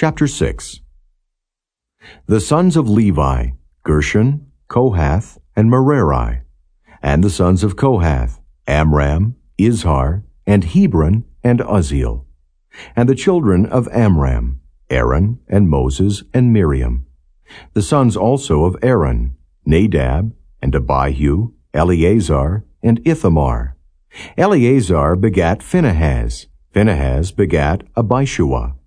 Chapter 6 The sons of Levi, Gershon, Kohath, and Merari, and the sons of Kohath, Amram, Izhar, and Hebron, and Uzziel, and the children of Amram, Aaron, and Moses, and Miriam, the sons also of Aaron, Nadab, and Abihu, Eleazar, and Ithamar. Eleazar begat Phinehas, Phinehas begat Abishua,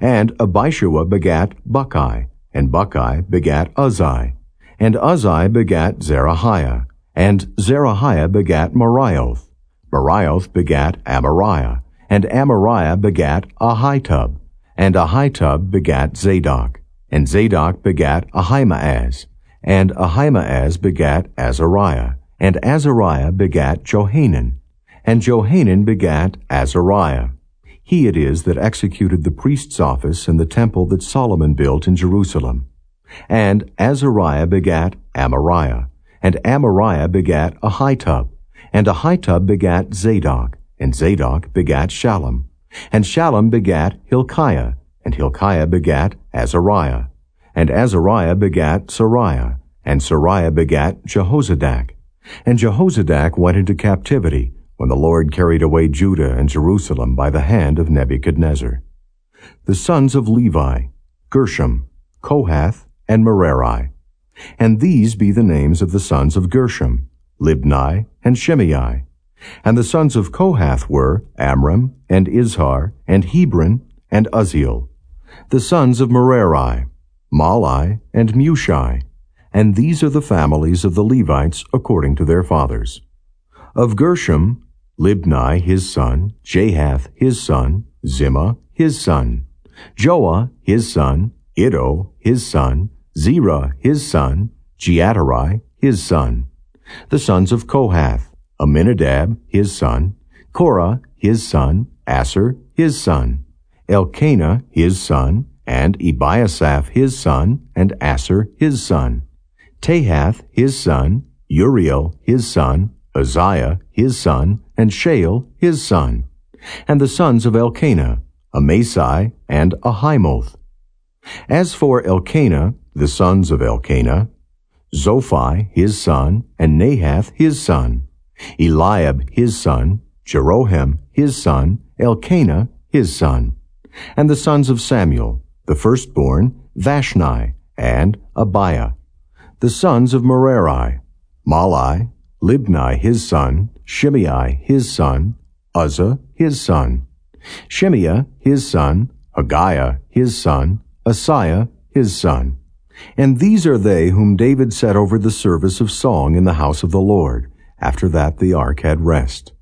and Abishua begat Bukki, and Bukki begat Uzzi, and Uzzi begat Zerahiah, and Zerahiah begat Meraioth, Meraioth begat Amariah, and Amariah begat Ahitub, and Ahitub begat Zadok, and Zadok begat Ahimaaz, and Ahimaaz begat Azariah, and Azariah begat Johanan, and Johanan begat Azariah. He it is that executed the priest's office in the temple that Solomon built in Jerusalem. And Azariah begat Amariah, and Amariah begat Ahitub, and Ahitub begat Zadok, and Zadok begat Shallum, and Shallum begat Hilkiah, and Hilkiah begat Azariah, and Azariah begat Seraiah, and Seraiah begat Jehozadak. And Jehozadak went into captivity when the Lord carried away Judah and Jerusalem by the hand of Nebuchadnezzar. The sons of Levi, Gershom, Kohath, and Merari. And these be the names of the sons of Gershom, Libni, and Shimei. And the sons of Kohath were Amram, and Izhar, and Hebron, and Uzziel. The sons of Merari, Mahli, and Mushi. And these are the families of the Levites according to their fathers. Of Gershom, Libni his son, Jahath his son, Zimmah his son, Joah his son, Iddo his son, Zerah his son, Jeaterai his son. The sons of Kohath, Amminadab his son, Korah his son, Assir his son, Elkanah his son, and Ebiasaph his son, and Assir his son. Tahath his son, Uriel his son, Uzziah his son, and Shaul his son. And the sons of Elkanah, Amasai and Ahimoth. As for Elkanah, the sons of Elkanah, Zophai his son, and Nahath his son, Eliab his son, Jeroham his son, Elkanah his son. And the sons of Samuel, the firstborn, Vashni, and Abiah. The sons of Merari, Mahli, Libni his son, Shimei his son, Uzzah his son, Shimei his son, Haggiah his son, Asaiah his son. And these are they whom David set over the service of song in the house of the Lord, after that the ark had rest.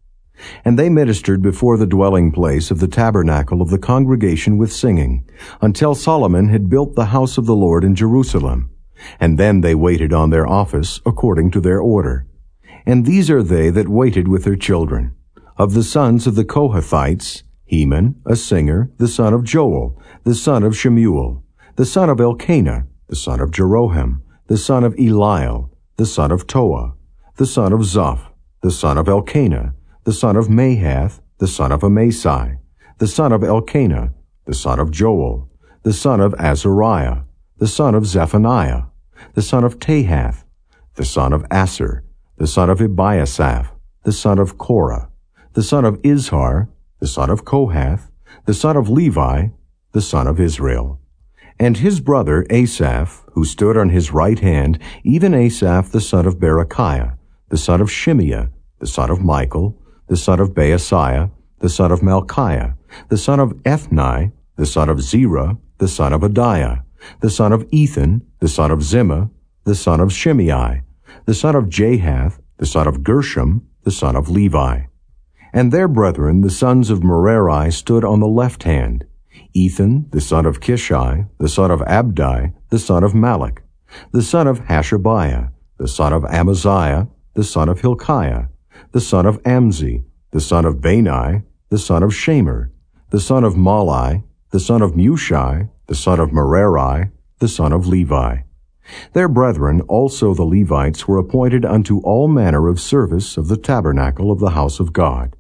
And they ministered before the dwelling place of the tabernacle of the congregation with singing, until Solomon had built the house of the Lord in Jerusalem. And then they waited on their office according to their order. And these are they that waited with their children. Of the sons of the Kohathites, Heman, a singer, the son of Joel, the son of Shemuel, the son of Elkanah, the son of Jeroham, the son of Eliel, the son of Toah, the son of Zoph, the son of Elkanah, the son of Mahath, the son of Amasai, the son of Elkanah, the son of Joel, the son of Azariah, the son of Zephaniah, the son of Tahath, the son of Assir, the son of Ebiasaph, the son of Korah, the son of Izhar, the son of Kohath, the son of Levi, the son of Israel. And his brother Asaph, who stood on his right hand, even Asaph the son of Berechiah, the son of Shimea, the son of Michael, the son of Baaseiah, the son of Malchiah, the son of Ethni, the son of Zerah, the son of Adaiah, the son of Ethan, the son of Zimmah, the son of Shimei, the son of Jahath, the son of Gershom, the son of Levi. And their brethren, the sons of Merari, stood on the left hand, Ethan, the son of Kishi, the son of Abdi, the son of Malluch, the son of Hashabiah, the son of Amaziah, the son of Hilkiah, the son of Amzi, the son of Bani, the son of Shamer, the son of Mahli, the son of Mushi, the son of Merari, the son of Levi. Their brethren, also the Levites, were appointed unto all manner of service of the tabernacle of the house of God.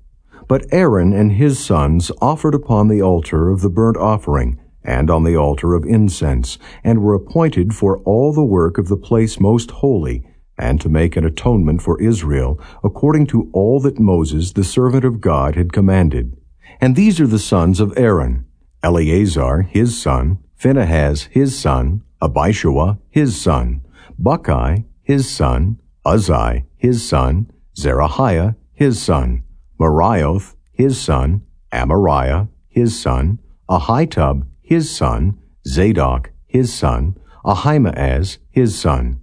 But Aaron and his sons offered upon the altar of the burnt offering, and on the altar of incense, and were appointed for all the work of the place most holy, and to make an atonement for Israel, according to all that Moses the servant of God had commanded. And these are the sons of Aaron, Eleazar his son, Phinehas his son, Abishua his son, Bukki his son, Uzzi his son, Zerahiah his son, Meraioth his son, Amariah his son, Ahitub his son, Zadok his son, Ahimaaz his son.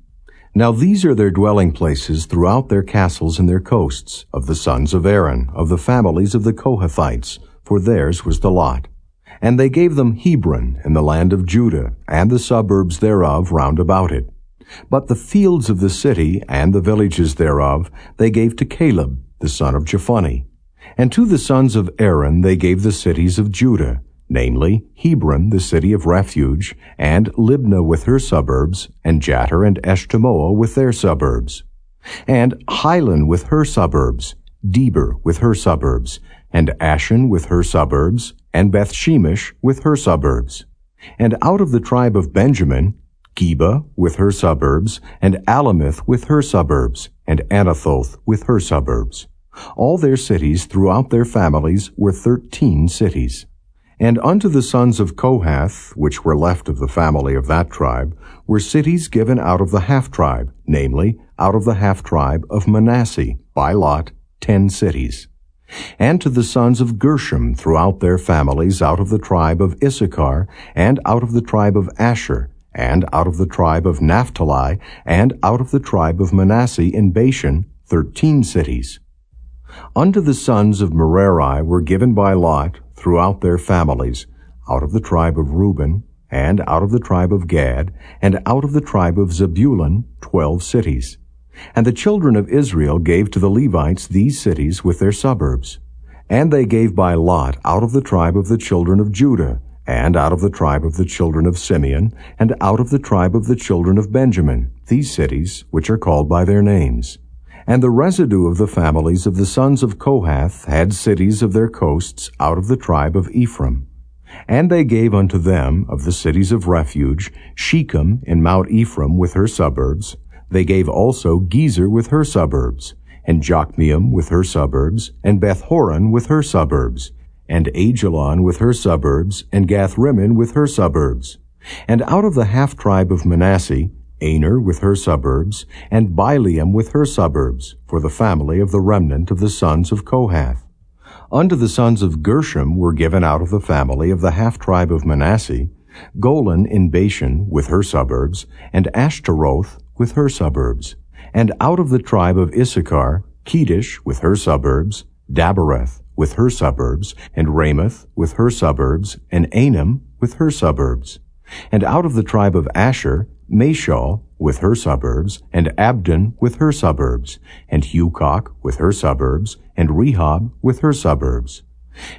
Now these are their dwelling places throughout their castles and their coasts, of the sons of Aaron, of the families of the Kohathites, for theirs was the lot. And they gave them Hebron in the land of Judah, and the suburbs thereof round about it. But the fields of the city and the villages thereof they gave to Caleb, the son of Jephunneh. And to the sons of Aaron they gave the cities of Judah, namely Hebron, the city of refuge, and Libnah with her suburbs, and Jattir and Eshtemoa with their suburbs, and Hilen with her suburbs, Debir with her suburbs, and Ashan with her suburbs, and Beth Shemesh with her suburbs. And out of the tribe of Benjamin, Geba with her suburbs, and Alemeth with her suburbs, and Anathoth with her suburbs. All their cities throughout their families were thirteen cities. And unto the sons of Kohath, which were left of the family of that tribe, were cities given out of the half tribe, namely, out of the half tribe of Manasseh, by lot, ten cities. And to the sons of Gershom throughout their families out of the tribe of Issachar, and out of the tribe of Asher, and out of the tribe of Naphtali, and out of the tribe of Manasseh in Bashan, thirteen cities. Unto the sons of Merari were given by lot throughout their families, out of the tribe of Reuben, and out of the tribe of Gad, and out of the tribe of Zebulun, twelve cities. And the children of Israel gave to the Levites these cities with their suburbs. And they gave by lot out of the tribe of the children of Judah, and out of the tribe of the children of Simeon, and out of the tribe of the children of Benjamin, these cities, which are called by their names. And the residue of the families of the sons of Kohath had cities of their coasts out of the tribe of Ephraim. And they gave unto them of the cities of refuge Shechem in Mount Ephraim with her suburbs. They gave also Gezer with her suburbs, and Jokmeam with her suburbs, and Bethhoron with her suburbs, and Ajalon with her suburbs, and Gathrimmon with her suburbs. And out of the half tribe of Manasseh Aner with her suburbs, and Bileam with her suburbs, for the family of the remnant of the sons of Kohath. Unto the sons of Gershom were given out of the family of the half-tribe of Manasseh, Golan in Bashan with her suburbs, and Ashtaroth with her suburbs. And out of the tribe of Issachar, Kedesh with her suburbs, Daberath with her suburbs, and Ramoth with her suburbs, and Anem with her suburbs. And out of the tribe of Asher, Mashal with her suburbs, and Abdon with her suburbs, and Hukkok with her suburbs, and Rehob with her suburbs.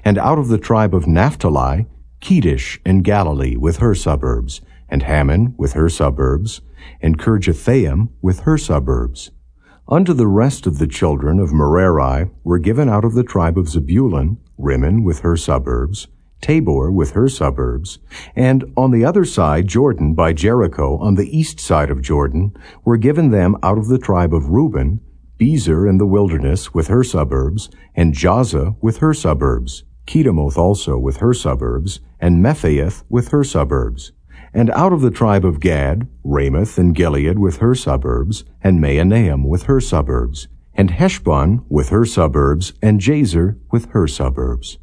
And out of the tribe of Naphtali, Kedesh in Galilee with her suburbs, and Hammon with her suburbs, and Kirjathaim with her suburbs. Unto the rest of the children of Merari were given out of the tribe of Zebulun, Rimmon with her suburbs, Tabor with her suburbs, and on the other side Jordan by Jericho on the east side of Jordan were given them out of the tribe of Reuben, Bezer in the wilderness with her suburbs, and Jahzah with her suburbs, Kedemoth also with her suburbs, and Mephaath with her suburbs. And out of the tribe of Gad, Ramoth and Gilead with her suburbs, and Mahanaim with her suburbs, and Heshbon with her suburbs, and Jazer with her suburbs.